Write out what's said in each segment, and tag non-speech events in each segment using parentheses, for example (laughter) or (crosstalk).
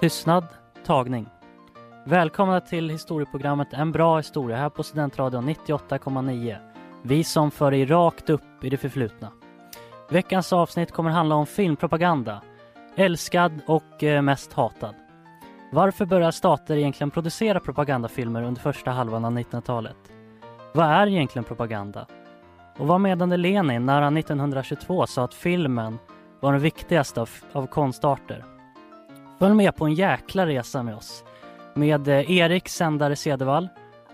Tystnad, tagning. Välkomna till historieprogrammet En bra historia här på Studentradion 98,9. Vi som för er rakt upp i det förflutna. Veckans avsnitt kommer handla om filmpropaganda. Älskad och eh, mest hatad. Varför börjar stater egentligen producera propagandafilmer under första halvan av 1900-talet? Vad är egentligen propaganda? Och vad menade Lenin när han 1922 sa att filmen var den viktigaste av, av konstarter? Följ med på en jäkla resa med oss. Med eh, Erik Sändare Cedervall,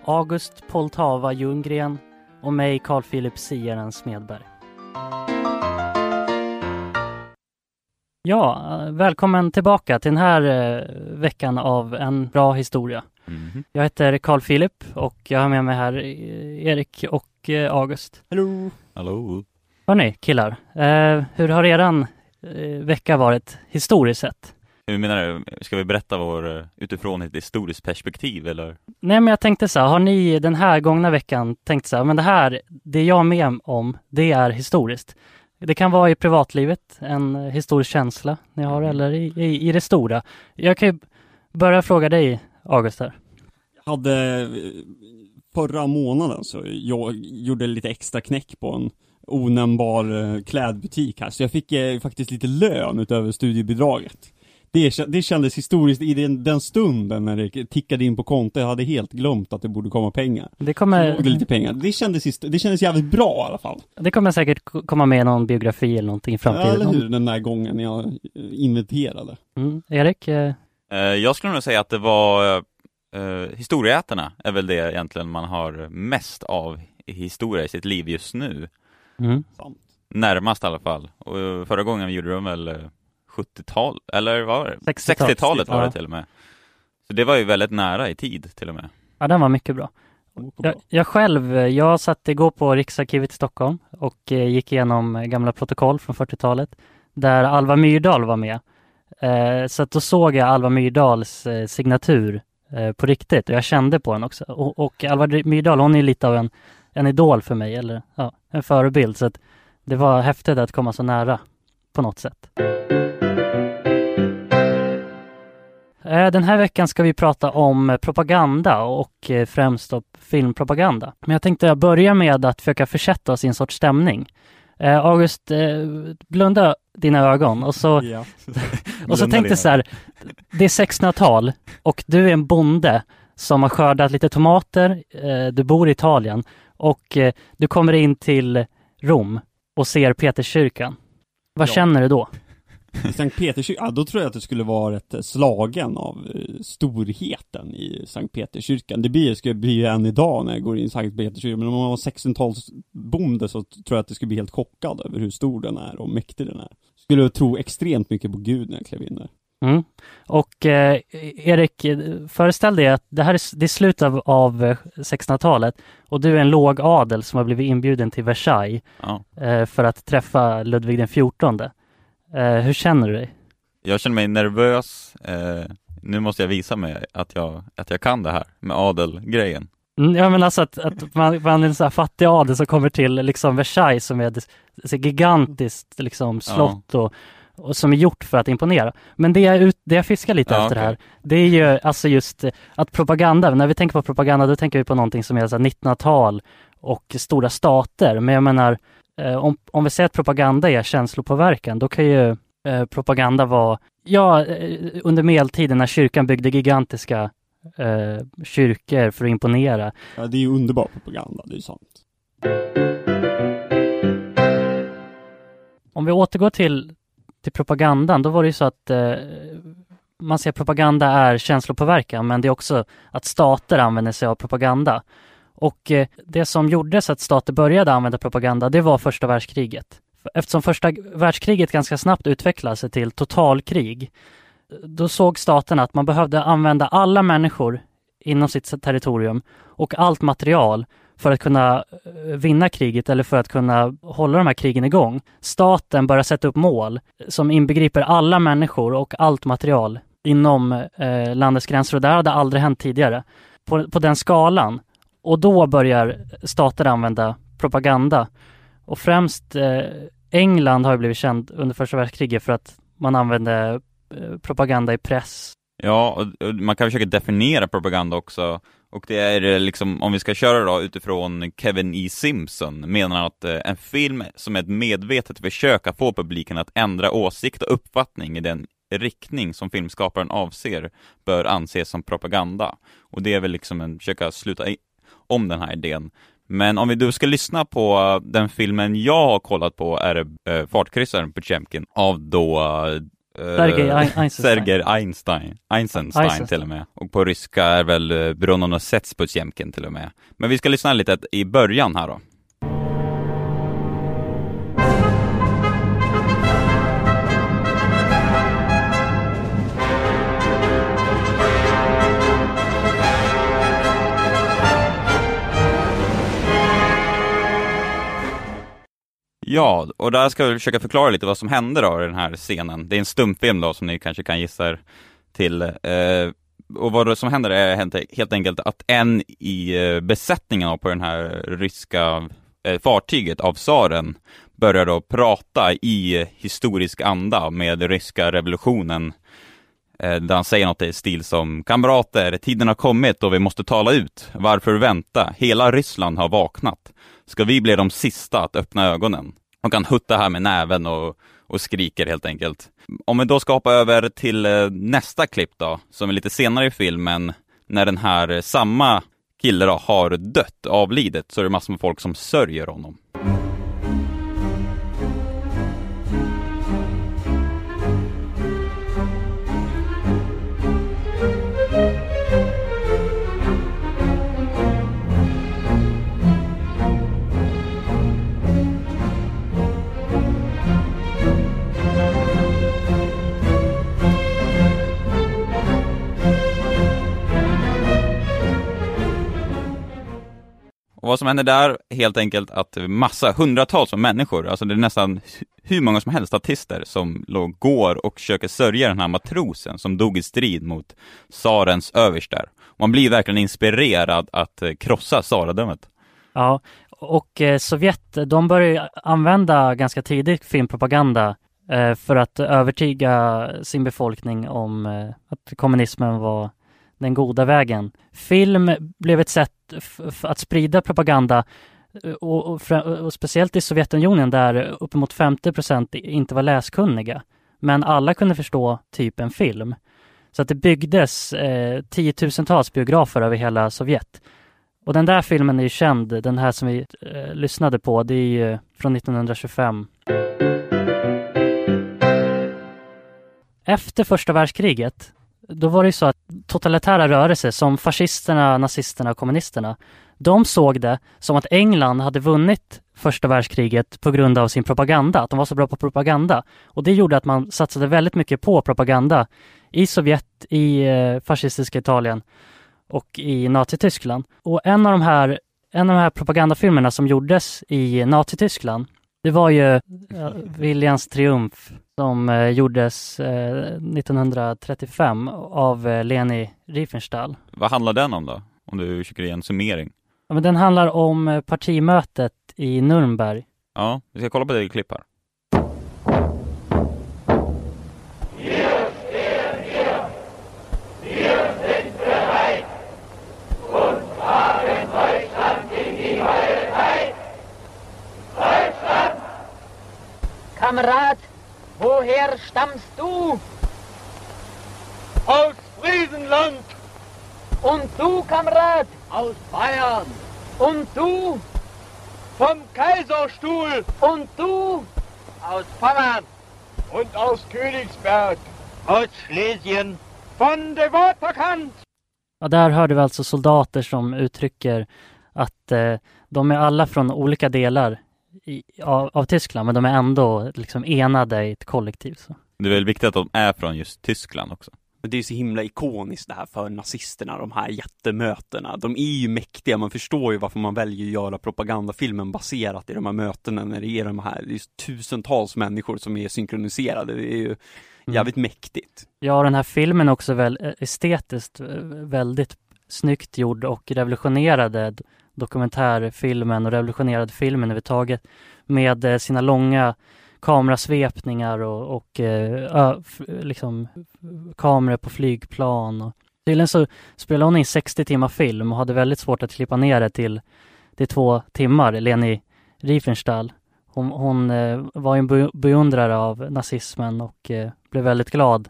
August Poltava Ljunggren och mig Carl Philip Sieren Smedberg. Ja, välkommen tillbaka till den här eh, veckan av En bra historia. Mhm. Jag heter Carl Philip och jag har med mig här eh, Erik och August. Hallå! Hallå? Hörni killar, hur har eran vecka varit historiskt sett? Hur menar du? Ska vi berätta vår, eh, utifrån ett historiskt perspektiv eller? Nej men jag tänkte så här, har ni den här gångna veckan tänkt så här, men det här, det jag är med om, det är historiskt. Det kan vara i privatlivet, en historisk känsla ni har, eller i, i, i det stora. Jag kan ju börja fråga dig, August här. hade eh, förra månaden så jag gjorde lite extra knäck på en onämnbar eh, klädbutik här, så jag fick eh, faktiskt lite lön utöver studiebidraget. Det, det kändes historiskt i den, den stunden när det tickade in på kontot, jag hade helt glömt att det borde komma pengar. Det kommer, det lite pengar. Det kändes, det kändes jävligt bra i alla fall. det kommer säkert komma med någon biografi eller någonting i Ja, framtiden. eller hur, den där gången jag eh, inventerade. Mm. Erik, eh, Eh, jag skulle nog säga att det var eh, historieätarna är väl det egentligen man har mest av i historia i sitt liv just nu. mm. Sant. Närmast i alla fall. Och förra gången gjorde de väl 70-tal, eller vad var det? 60-tal. 60-talet var Ja. det till och med. Så det var ju väldigt nära i tid till och med. ja den var mycket bra. Bra. Jag, jag själv, jag satt igår på Riksarkivet i Stockholm och eh, gick igenom eh, gamla protokoll från 40-talet där Alva Myrdal var med. Eh, så att då såg jag Alva Myrdals eh, signatur eh, på riktigt och jag kände på den också. Och, och Alva Myrdal, hon är lite av en, en idol för mig, eller ja, en förebild. Så att det var häftigt att komma så nära på något sätt. Den här veckan ska vi prata om eh, propaganda och eh, främst filmpropaganda. Men jag tänkte börja med att försöka försätta oss i en sorts stämning. Eh, August, eh, blunda dina ögon och så, Ja. (laughs) och så tänkte så här, det är 1600-tal och du är en bonde som har skördat lite tomater, eh, du bor i Italien och eh, du kommer in till Rom och ser Peterskyrkan. Vad Ja. känner du då? I (laughs) Sankt Peterskyrkan, ja, då tror jag att det skulle vara ett slagen av eh, storheten i Sankt Peterskyrkan. Det blir, skulle bli än idag när jag går in i Sankt Peterskyrkan, men om man var 1600-talsbonde så tror jag att det skulle bli helt chockad över hur stor den är och mäktig den är. Skulle tro extremt mycket på Gud när jag klev in där. Mm. Och eh, Erik, eh, föreställ dig att det här är, det är slutet av, av eh, 1600-talet och du är en låg adel som har blivit inbjuden till Versailles Ja. eh, för att träffa Ludvig den XIV. Eh, hur känner du dig? Jag känner mig nervös. Eh, nu måste jag visa mig att jag, att jag kan det här med adelgrejen. Mm, ja men alltså att, att man, man är en sån här fattig adel som kommer till liksom Versailles som är ett gigantiskt liksom slott och, och som är gjort för att imponera. Men det jag, ut, det jag fiskar lite Ja, efter okej. här, det är ju alltså just eh, att propaganda, när vi tänker på propaganda då tänker vi på någonting som är så här 1900-tal och stora stater. Men jag menar, om, om vi säger att propaganda är känslopåverkan, då kan ju eh, propaganda vara, ja, eh, under medeltiden när kyrkan byggde gigantiska eh, kyrkor för att imponera. Ja, det är ju underbar propaganda, det är sant. Om vi återgår till, till propagandan, då var det ju så att eh, man säger att propaganda är känslopåverkan, men det är också att stater använder sig av propaganda. Och eh, det som gjorde så att stater började använda propaganda, det var första världskriget. Eftersom första världskriget ganska snabbt utvecklade sig till totalkrig, då såg staten att man behövde använda alla människor inom sitt territorium och allt material för att kunna eh, vinna kriget eller för att kunna hålla de här krigen igång. Staten börjar sätta upp mål som inbegriper alla människor och allt material inom eh, landets gränser och det här hade aldrig hänt tidigare. På, på den skalan. Och då börjar stater använda propaganda. Och främst eh, England har ju blivit känd under första världskriget för att man använde eh, propaganda i press Ja, och man kan försöka definiera propaganda också. Och det är eh, liksom, om vi ska köra då utifrån Kevin E. Simpson, menar han att eh, en film som är ett medvetet försök att få publiken att ändra åsikt och uppfattning i den riktning som filmskaparen avser bör anses som propaganda. Och det är väl liksom en, försöka sluta om den här idén. Men om vi då ska lyssna på den filmen jag har kollat på är det äh, Fartkryssaren på Tjemkin av då Sergej Einstein. Sergej Einstein. Einstein till och med. Och på ryska är väl eh, Bruno Nosets på Tjemkin till och med. Men vi ska lyssna lite i början här då. Ja, och där ska vi försöka förklara lite vad som hände då i den här scenen. Det är en stumfilm då som ni kanske kan gissa er till. Eh, och vad som händer är helt enkelt att en i eh, besättningen på den här ryska eh, fartyget av tsaren börjar då prata i historisk anda med ryska revolutionen eh, där han säger något i stil som Kamrater, tiden har kommit och vi måste tala ut. Varför vänta? Hela Ryssland har vaknat ska vi bli de sista att öppna ögonen. De kan hutta här med näven och, och skriker helt enkelt. Om vi då ska hoppa över till eh, nästa klipp då, som är lite senare i filmen, när den här eh, samma kille då har dött, avlidit, så är det massor med folk som sörjer honom. Och vad som händer där, helt enkelt att massa, hundratals av människor, alltså det är nästan hur många som helst statister som går och försöker sörja den här matrosen som dog i strid mot tsarens överstar. Man blir verkligen inspirerad att eh, krossa tsaradömet. Ja, och eh, Sovjet, de börjar använda ganska tidigt filmpropaganda eh, för att övertyga sin befolkning om att kommunismen var den goda vägen. Film blev ett sätt att sprida propaganda eh, och, och, och, speciellt i Sovjetunionen där uppemot 50 procent inte var läskunniga. Men alla kunde förstå typ en film. Så att det byggdes eh, tiotusentals biografer över hela Sovjet. Och den där filmen är ju känd, den här som vi eh, lyssnade på, det är ju eh, från 1925. Efter första världskriget då var det ju så att totalitära rörelser som fascisterna, nazisterna och kommunisterna, de såg det som att England hade vunnit första världskriget på grund av sin propaganda, att de var så bra på propaganda. Och det gjorde att man satsade väldigt mycket på propaganda i Sovjet, i eh, fascistiska Italien och i Nazityskland. Och en av de här, en av de här propagandafilmerna som gjordes i Nazityskland, det var ju eh, Viljans triumf som eh, gjordes eh, 1935 av eh, Leni Riefenstahl. Vad handlar den om då? Om du försöker ge en summering. Ja, men den handlar om eh, partimötet i Nürnberg. Ja, vi ska kolla på det klipp här. Kamerad, woher stammst du? Aus Friesenland. Und du, Kamerad? Aus Bayern. Und du? Vom Kaiserstuhl. Und du? Aus Pommern. Und aus Königsberg. Aus Schlesien. Von der Waterkant. Ja, där hörde vi alltså soldater som uttrycker att eh, de är alla från olika delar i, av, av, Tyskland, men de är ändå liksom enade i ett kollektiv. Så. Det är väl viktigt att de är från just Tyskland också. Det är så himla ikoniskt det här för nazisterna, de här jättemötena. De är ju mäktiga, man förstår ju varför man väljer att göra propagandafilmen baserat i de här mötena när det är de här, det är tusentals människor som är synkroniserade. Det är ju mm. jävligt mm. mäktigt. Ja, den här filmen är också väl eh, estetiskt eh, väldigt snyggt gjord och revolutionerade dokumentärfilmen och revolutionerade filmen överhuvudtaget med eh, sina långa kamerasvepningar och, och eh, ö, liksom kameror på flygplan. Och. Tydligen så spelade hon in 60 timmar film och hade väldigt svårt att klippa ner det till, till två timmar, Leni Riefenstahl. Hon, hon eh, var en beundrare av nazismen och blev väldigt glad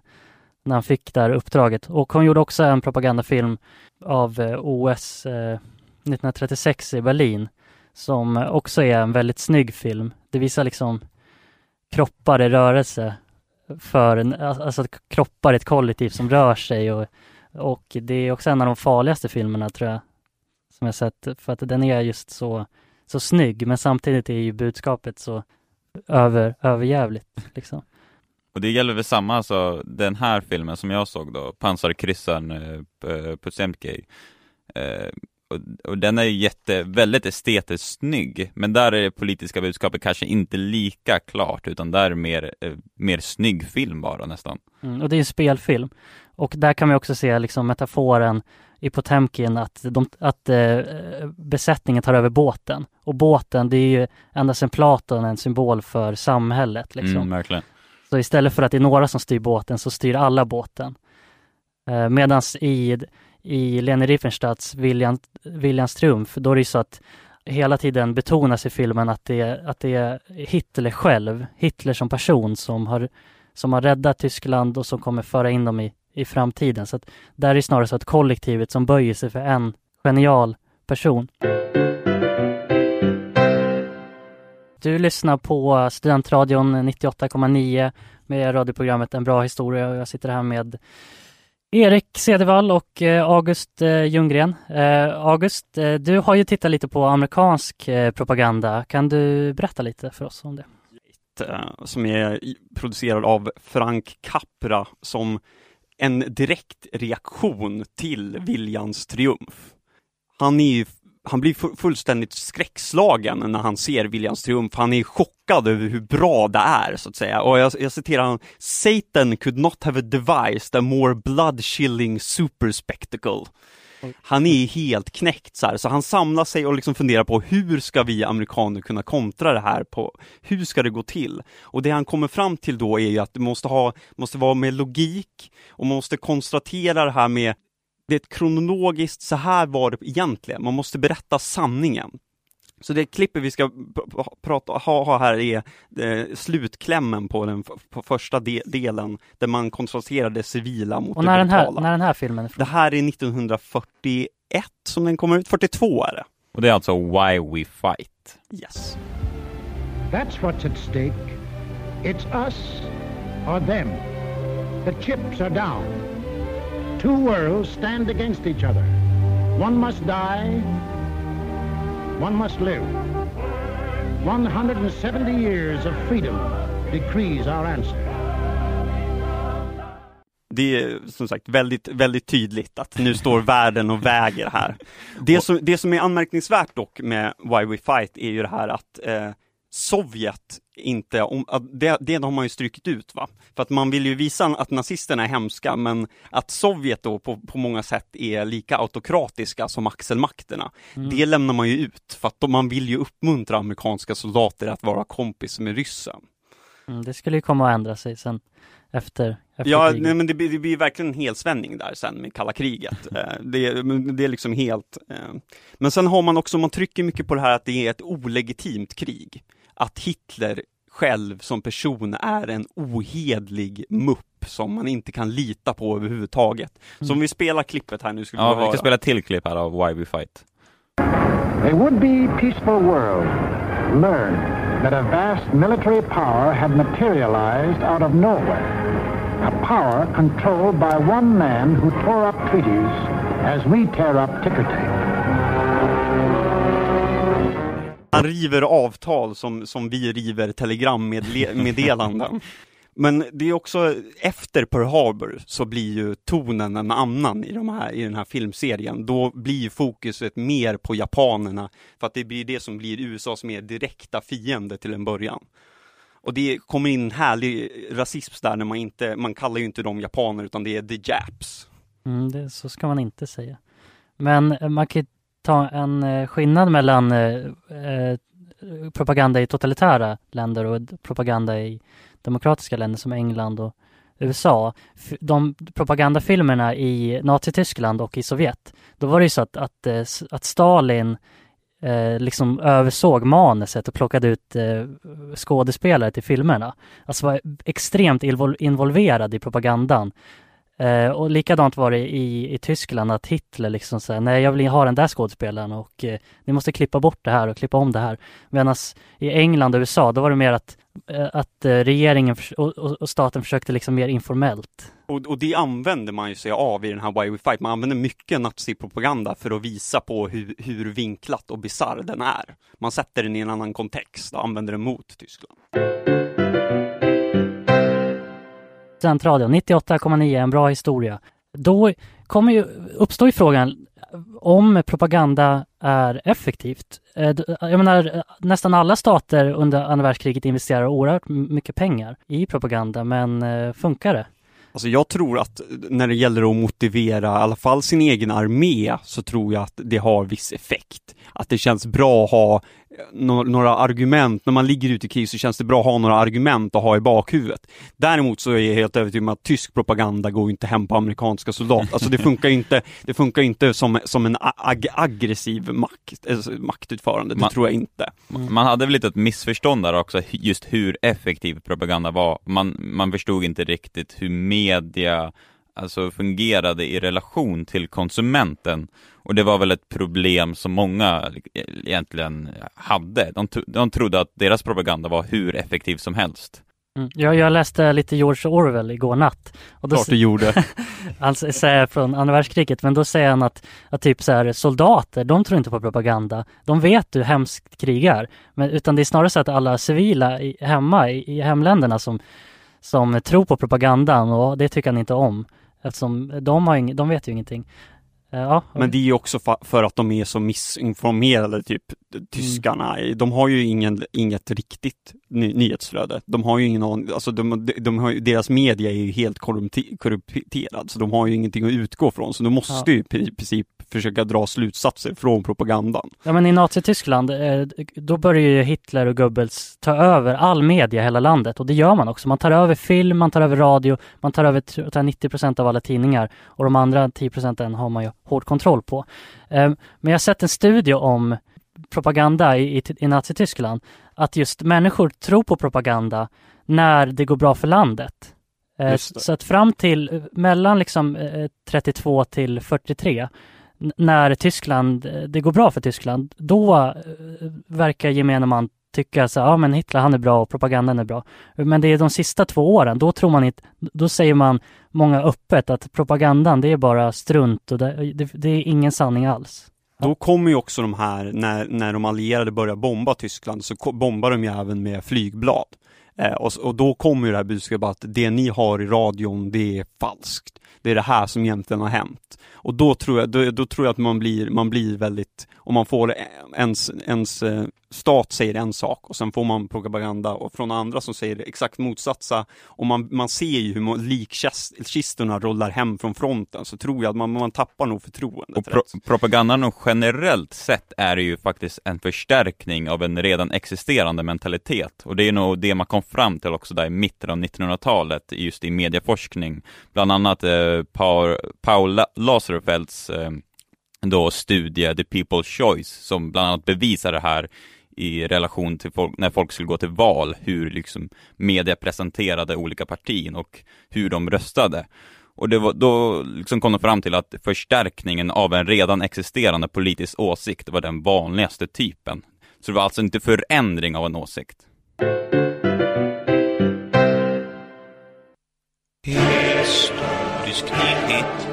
när han fick det här uppdraget. Och hon gjorde också en propagandafilm av OS eh, 1936 i Berlin som också är en väldigt snygg film. Det visar liksom kroppar i rörelse för en, alltså, alltså kroppar i ett kollektiv som rör sig och, och det är också en av de farligaste filmerna tror jag som jag sett för att den är just så, så snygg men samtidigt är ju budskapet så över, överjävligt liksom. Och det gäller väl samma, alltså den här filmen som jag såg då, Pansarkryssaren eh, P- Eh, och, den är ju jätte, väldigt estetiskt snygg, men där är det politiska budskapet kanske inte lika klart, utan där är mer, eh, mer snygg film bara nästan. Mm, och det är en spelfilm. Och där kan vi också se liksom metaforen i Potemkin att, de, att eh, besättningen tar över båten. Och båten, det är ju ända sedan Platon en symbol för samhället liksom. Mm, verkligen. Så istället för att det är några som styr båten så styr alla båten. Eh, Medan i, i Leni Riefenstahls Viljan, Viljans triumf, då är det ju så att hela tiden betonas i filmen att det, är- att det är Hitler själv, Hitler som person som har, som har räddat Tyskland och som kommer föra in dem i, i framtiden. Så att där är det snarare så att kollektivet som böjer sig för en genial person. Du lyssnar på Studentradion 98,9 med radioprogrammet En bra historia och jag sitter här med Erik Cedervall och eh, August eh, Ljunggren. Eh, August, du har ju tittat lite på amerikansk propaganda. Kan du berätta lite för oss om det? som är producerad av Frank Capra som en direkt reaktion till Viljans triumf. Han är ju, han blir fullständigt skräckslagen när han ser Viljans triumf. Han är chockad över hur bra det är, så att säga. Och jag, jag citerar han, Satan could not have a device, the more blood-chilling super spectacle. Han är helt knäckt så här, så han samlar sig och liksom funderar på hur ska vi amerikaner kunna kontra det här på, hur ska det gå till? Och det han kommer fram till då är ju att det måste ha, måste vara med logik och man måste konstatera det här med det är ett kronologiskt, så här var det egentligen, man måste berätta sanningen. Så det klippet vi ska pr- prata, ha, ha här är eh, slutklämmen på den på första de, delen, där man kontrasterar det civila mot Och det när den, här, brutala. när den här filmen är Det här är 1941 som den kommer ut, 42 är det. Och det är alltså Why We Fight. Yes. That's what's at stake. It's us or them. The chips are down. Two worlds stand against each other. One must die, one must live. 170 years of freedom decrees our answer. Det är som sagt väldigt, väldigt tydligt att nu står världen och väger här. Det som, det som är anmärkningsvärt dock med Why We Fight är ju det här att eh, Sovjet inte, om, det, det har man ju strykit ut va. För att man vill ju visa att nazisterna är hemska, men att Sovjet då på, på många sätt är lika autokratiska som axelmakterna. Det lämnar man ju ut, för att de, man vill ju uppmuntra amerikanska soldater att vara kompis med ryssen. Mm, det skulle ju komma att ändra sig sen efter, efter Ja, kriget. nej, men det blir, det blir verkligen en helsvängning där sen med kalla kriget. (laughs) Eh, det, det är liksom helt... Eh. Men sen har man också, man trycker mycket på det här att det är ett olegitimt krig. Att Hitler själv som person är en ohedlig mupp som man inte kan lita på överhuvudtaget. Så om vi spelar klippet här nu ska vi Ja, vi höra. ska spela till klipp här av Why We Fight. A would-be peaceful world learned that a vast military power had materialized out of nowhere. A power controlled by one man who tore up treaties as we tear up ticker tape. River avtal som, som vi river telegrammeddelanden. (laughs) Men det är också efter Pearl Harbor så blir ju tonen en annan i, de här, i den här filmserien. Då blir fokuset mer på japanerna för att det blir det som blir USAs mer direkta fiende till en början. Och det kommer in härlig rasism där när man inte, man kallar ju inte dem japaner utan det är the Japs. Mm, det, så ska man inte säga. Men eh, man kan ju ta en eh, skillnad mellan eh, eh, propaganda i totalitära länder och propaganda i demokratiska länder som England och USA. De propagandafilmerna i Nazityskland och i Sovjet, då var det ju så att, att, att Stalin eh, liksom översåg manuset och plockade ut eh, skådespelare till filmerna. Alltså var extremt involverad i propagandan. Eh, och likadant var det i, i Tyskland att Hitler liksom säger nej jag vill ha den där skådespelaren och eh, ni måste klippa bort det här och klippa om det här. Medan i England och USA då var det mer att, eh, att eh, regeringen och, och, och staten försökte liksom mer informellt. Och, och det använder man ju sig av i den här Why We Fight. Man använder mycket nazipropaganda för att visa på hur, hur vinklat och bisarr den är. Man sätter den i en annan kontext och använder den mot Tyskland. Studentradion 98,9, en bra historia. Då kommer ju, uppstår ju frågan om propaganda är effektivt. Eh, jag menar, nästan alla stater under andra världskriget investerar oerhört mycket pengar i propaganda, men eh, funkar det? Alltså jag tror att när det gäller att motivera i alla fall sin egen armé så tror jag att det har viss effekt. Att det känns bra att ha eh, nå- några argument, när man ligger ute i krig så känns det bra att ha några argument att ha i bakhuvudet. Däremot så är jag helt övertygad om att tysk propaganda går inte hem på amerikanska soldater. Alltså det funkar inte, det funkar inte som, som en ag aggressiv makt, alltså maktutförande, det Man- tror jag inte. Man hade väl lite ett missförstånd där också, just hur effektiv propaganda var. Man, man förstod inte riktigt hur media alltså fungerade i relation till konsumenten. Och det var väl ett problem som många egentligen hade. De, de trodde att deras propaganda var hur effektiv som helst. Mm. Jag, jag läste lite George Orwell igår natt. Och då, Klart det gjorde. han s- (laughs) säger från andra världskriget, men då säger han att, att typ så här, soldater, de tror inte på propaganda. De vet hur hemskt krig är. Men, utan det är snarare så att alla civila i, hemma i, i hemländerna som, som tror på propagandan och det tycker han inte om. Eftersom de, har ing, de vet ju ingenting. Eh, ja, Men det är ju också för att de är så missinformerade, typ tyskarna. De har ju ingen, inget riktigt ny- nyhetsflöde. De har ju ingen alltså de, de, har, deras media är ju helt korrupterad, så de har ju ingenting att utgå från. Så de måste Ja. ju i princip försöka dra slutsatser från propagandan. Ja men i Nazityskland, eh, då börjar ju Hitler och Goebbels ta över all media i hela landet och det gör man också. Man tar över film, man tar över radio, man tar över tror jag, 90% av alla tidningar och de andra 10% har man ju hård kontroll på. Eh, Men jag har sett en studie om propaganda i, i, i Nazityskland, att just människor tror på propaganda när det går bra för landet. Eh, det. Så att fram till, eh, mellan liksom eh, 32 till 43 n- när Tyskland, eh, det går bra för Tyskland, då eh, verkar gemene man tycka så ja men Hitler han är bra och propagandan är bra. Men det är de sista två åren, då tror man inte, då säger man många öppet att propagandan det är bara strunt och det, det, det är ingen sanning alls. Då kommer ju också de här, när, när de allierade börjar bomba Tyskland, så bombar de ju även med flygblad. Eh, och, och då kommer ju det här budskapet att det ni har i radion, det är falskt. Det är det här som egentligen har hänt. Och då tror jag, då, då tror jag att man blir, man blir väldigt, om man får ens, ens eh, stat säger en sak och sen får man propaganda och från andra som säger exakt motsatsa och man, man ser ju hur likkistorna rullar hem från fronten så tror jag att man, man tappar nog förtroendet. Och pro propagandan och generellt sett är det ju faktiskt en förstärkning av en redan existerande mentalitet. Och det är nog det man kom fram till också där i mitten av 1900-talet, just i medieforskning. Bland annat eh, Paul, Paul La- Lazarofelts eh, då studie The People's Choice, som bland annat bevisar det här i relation till folk, när folk skulle gå till val, hur liksom media presenterade olika partier och hur de röstade. Och det var, då liksom kom de fram till att förstärkningen av en redan existerande politisk åsikt var den vanligaste typen. Så det var alltså inte förändring av en åsikt. Historisk nyhet.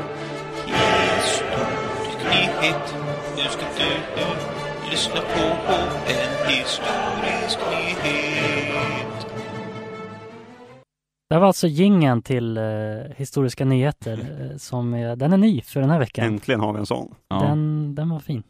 Historisk nyhet. Nu ska du lyssna på en historisk nyhet. Det var alltså gingen till eh, historiska nyheter (laughs) eh, som är, den är ny för den här veckan. Äntligen har vi en sån. Ja. Den, den var fin.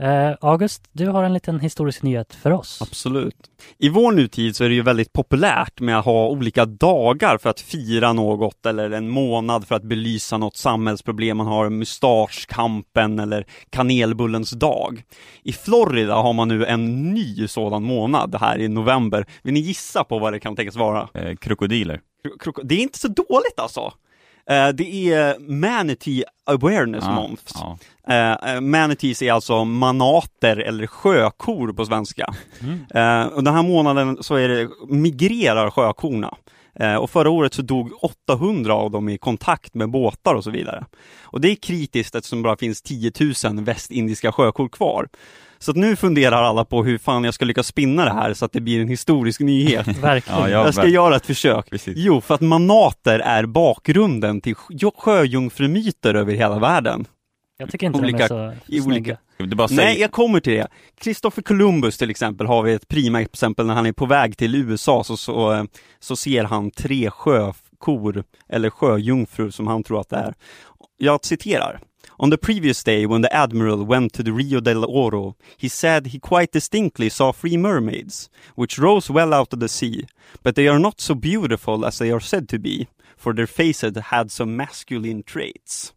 Eh, August, du har en liten historisk nyhet för oss. Absolut. I vår nutid så är det ju väldigt populärt med att ha olika dagar för att fira något eller en månad för att belysa något samhällsproblem. Man har mustaschkampen eller kanelbullens dag. I Florida har man nu en ny sådan månad här i november. Vill ni gissa på vad det kan tänkas vara? Eh, krokodiler. Kroko- Det är inte så dåligt alltså. Eh, Det är Manatee Awareness Ja, Month. ja. Eh, eh, manatees är alltså manater eller sjökor på svenska. Eh, och den här månaden så är det, migrerar sjökorna. Och förra året så dog 800 av dem i kontakt med båtar och så vidare. Och det är kritiskt eftersom det bara finns 10 000 västindiska sjökor kvar. Så att nu funderar alla på hur fan jag ska lyckas spinna det här så att det blir en historisk nyhet. (laughs) Verkligen. Ja, jag- jag ska ver- göra ett försök. Precis. Jo, för att manater är bakgrunden till sjö- sjöjungfrumyter över hela världen. Jag tycker inte olika- de är så i snygga. olika- Det är bara säg- Nej, jag kommer till det. Christopher Columbus till exempel har vi ett prima exempel när han är på väg till USA så, så, så ser han tre sjökor, eller sjöjungfrur som han tror att det är. Jag citerar. On the previous day when the admiral went to the Rio del Oro, he said he quite distinctly saw three mermaids, which rose well out of the sea, but they are not so beautiful as they are said to be, for their faces had some masculine traits.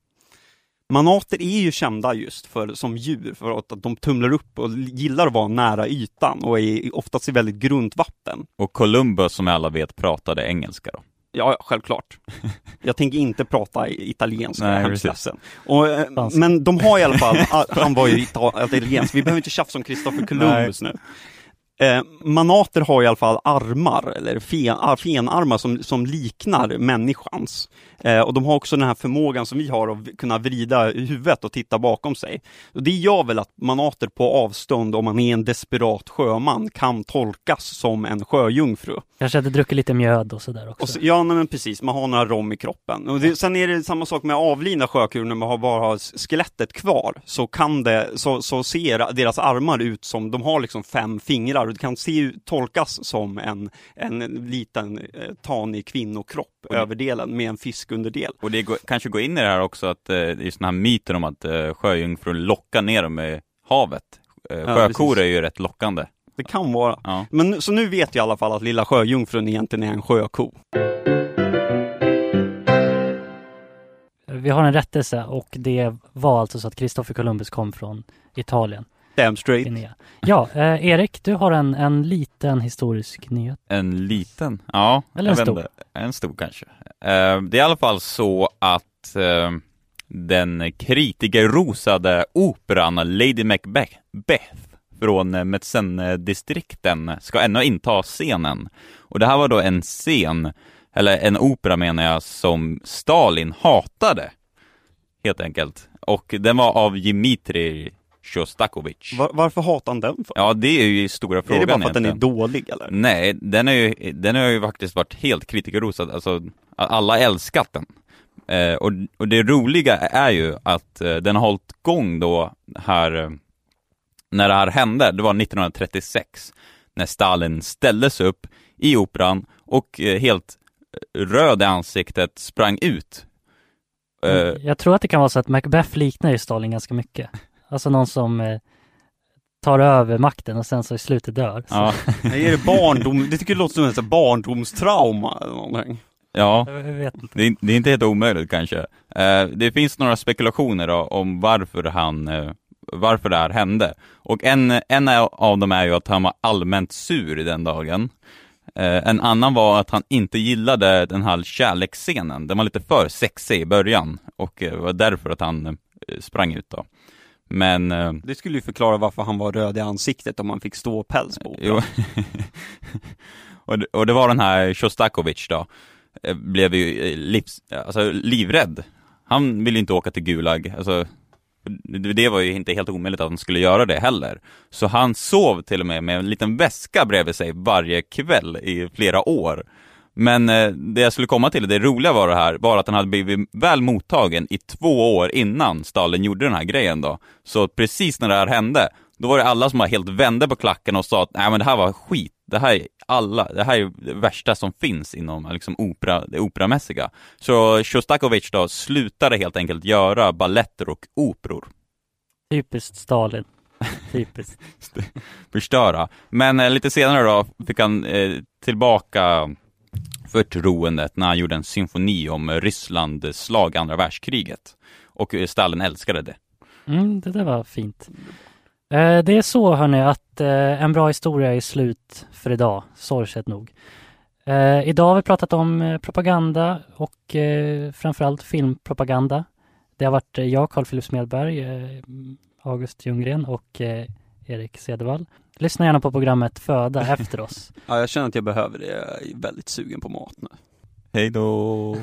Manater är ju kända just för, som djur, för att att de tumlar upp och gillar att vara nära ytan och är oftast i väldigt grunt vatten. Och Columbus som alla vet pratade engelska då. Ja, ja, självklart. (laughs) Jag tänker inte prata italienska, Nej, hemskt. Och, eh, men de har i alla fall, ah, han var ju ita- italiensk, vi behöver inte tjafsa om Christopher Columbus nu. Eh, manater har i alla fall armar, eller fen, ah, fenarmar som, som liknar människans. Eh, och de har också den här förmågan som vi har att kunna vrida huvudet och titta bakom sig. Och det gör väl att manater på avstånd, om man är en desperat sjöman, kan tolkas som en sjöjungfru. Kanske hade druckit lite mjöd och sådär också. Och så, ja, men precis. Man har några rom i kroppen. Och det, sen är det samma sak med avlidna sjökur, när man har bara har skelettet kvar, så kan det, så, så ser deras armar ut som, de har liksom fem fingrar, det kan se, tolkas som en, en liten eh, tanig kvinnokropp, Och- överdelen, med en fiskunderdel. Och det går, kanske går in i det här också att eh, det är sådana här myter om att eh, sjöjungfrun lockar ner dem i havet. Eh, sjökor precis. är ju rätt lockande. Det kan vara. Ja. Men så nu vet jag i alla fall att lilla sjöjungfrun egentligen är en sjöko. Vi har en rättelse och det var alltså så att Christopher Columbus kom från Italien. Damn straight. Linnea. Ja, eh, Erik, du har en, en liten historisk nyhet. En liten? Ja, Eller en stor. En stor kanske. Eh, det är i alla fall så att eh, den kritikerrosade operan Lady Macbeth Beth från Metzendistrikten ska ännu inta scenen. Och det här var då en scen, eller en opera menar jag, som Stalin hatade. Helt enkelt. Och den var av Dmitrij Shostakovich. Var, varför hatar han den för? Ja, det är ju stora är frågan det bara för att den är egentligen. dålig eller? Nej, den, är ju, den har ju faktiskt varit helt kritikerrosad, alltså alla älskat den. Eh, och, och det roliga är ju att eh, den har hållit igång då här, eh, när det här hände, det var 1936, när Stalin ställdes upp i operan och eh, helt röd i ansiktet sprang ut. Eh, Jag tror att det kan vara så att Macbeth liknar ju Stalin ganska mycket. Alltså någon som eh, tar över makten och sen så i slutet dör. Så. ja, (laughs) Nej, är det barndom? Det tycker jag låter som ett barndomstrauma eller någonting. ja. Det är, det är inte helt omöjligt kanske. Eh, det finns några spekulationer då, om varför han, eh, varför det här hände. Och en, en av dem är ju att han var allmänt sur den dagen. Eh, en annan var att han inte gillade den här kärleksscenen. Den var lite för sexig i början och eh, det var därför att han eh, sprang ut då. Men eh, Det skulle ju förklara varför han var röd i ansiktet om han fick stå päls på Jo. (laughs) och, det, och det var den här Shostakovich då, eh, blev ju eh, livs, alltså, livrädd. Han ville inte åka till Gulag, alltså det det var ju inte helt omöjligt att han skulle göra det heller. Så han sov till och med med en liten väska bredvid sig varje kväll i flera år. Men eh, det jag skulle komma till, det roliga var det här, var att han hade blivit väl mottagen i två år innan Stalin gjorde den här grejen då. Så precis när det här hände, då var det alla som var helt vända på klacken och sa att nej men det här var skit, det här är alla, det här är det värsta som finns inom liksom opera, det operamässiga. Så Shostakovich då slutade helt enkelt göra balletter och operor. Typiskt Stalin. Typiskt. (laughs) förstöra. Men eh, lite senare då fick han eh, tillbaka förtroendet när han gjorde en symfoni om Ryssland, Rysslands slag andra världskriget. Och Stalin älskade det. Mm, det där var fint. Eh, det är så hörni att eh, en bra historia är slut för idag, sorgset nog. Eh, idag har vi pratat om eh, propaganda och eh, framförallt filmpropaganda. Det har varit eh, jag, Carl Philip Smedberg, August Ljunggren och Erik Cedervall. Lyssna gärna på programmet Föda efter oss. (laughs) Ja, jag känner att jag behöver det. Jag är väldigt sugen på mat nu. Hej då!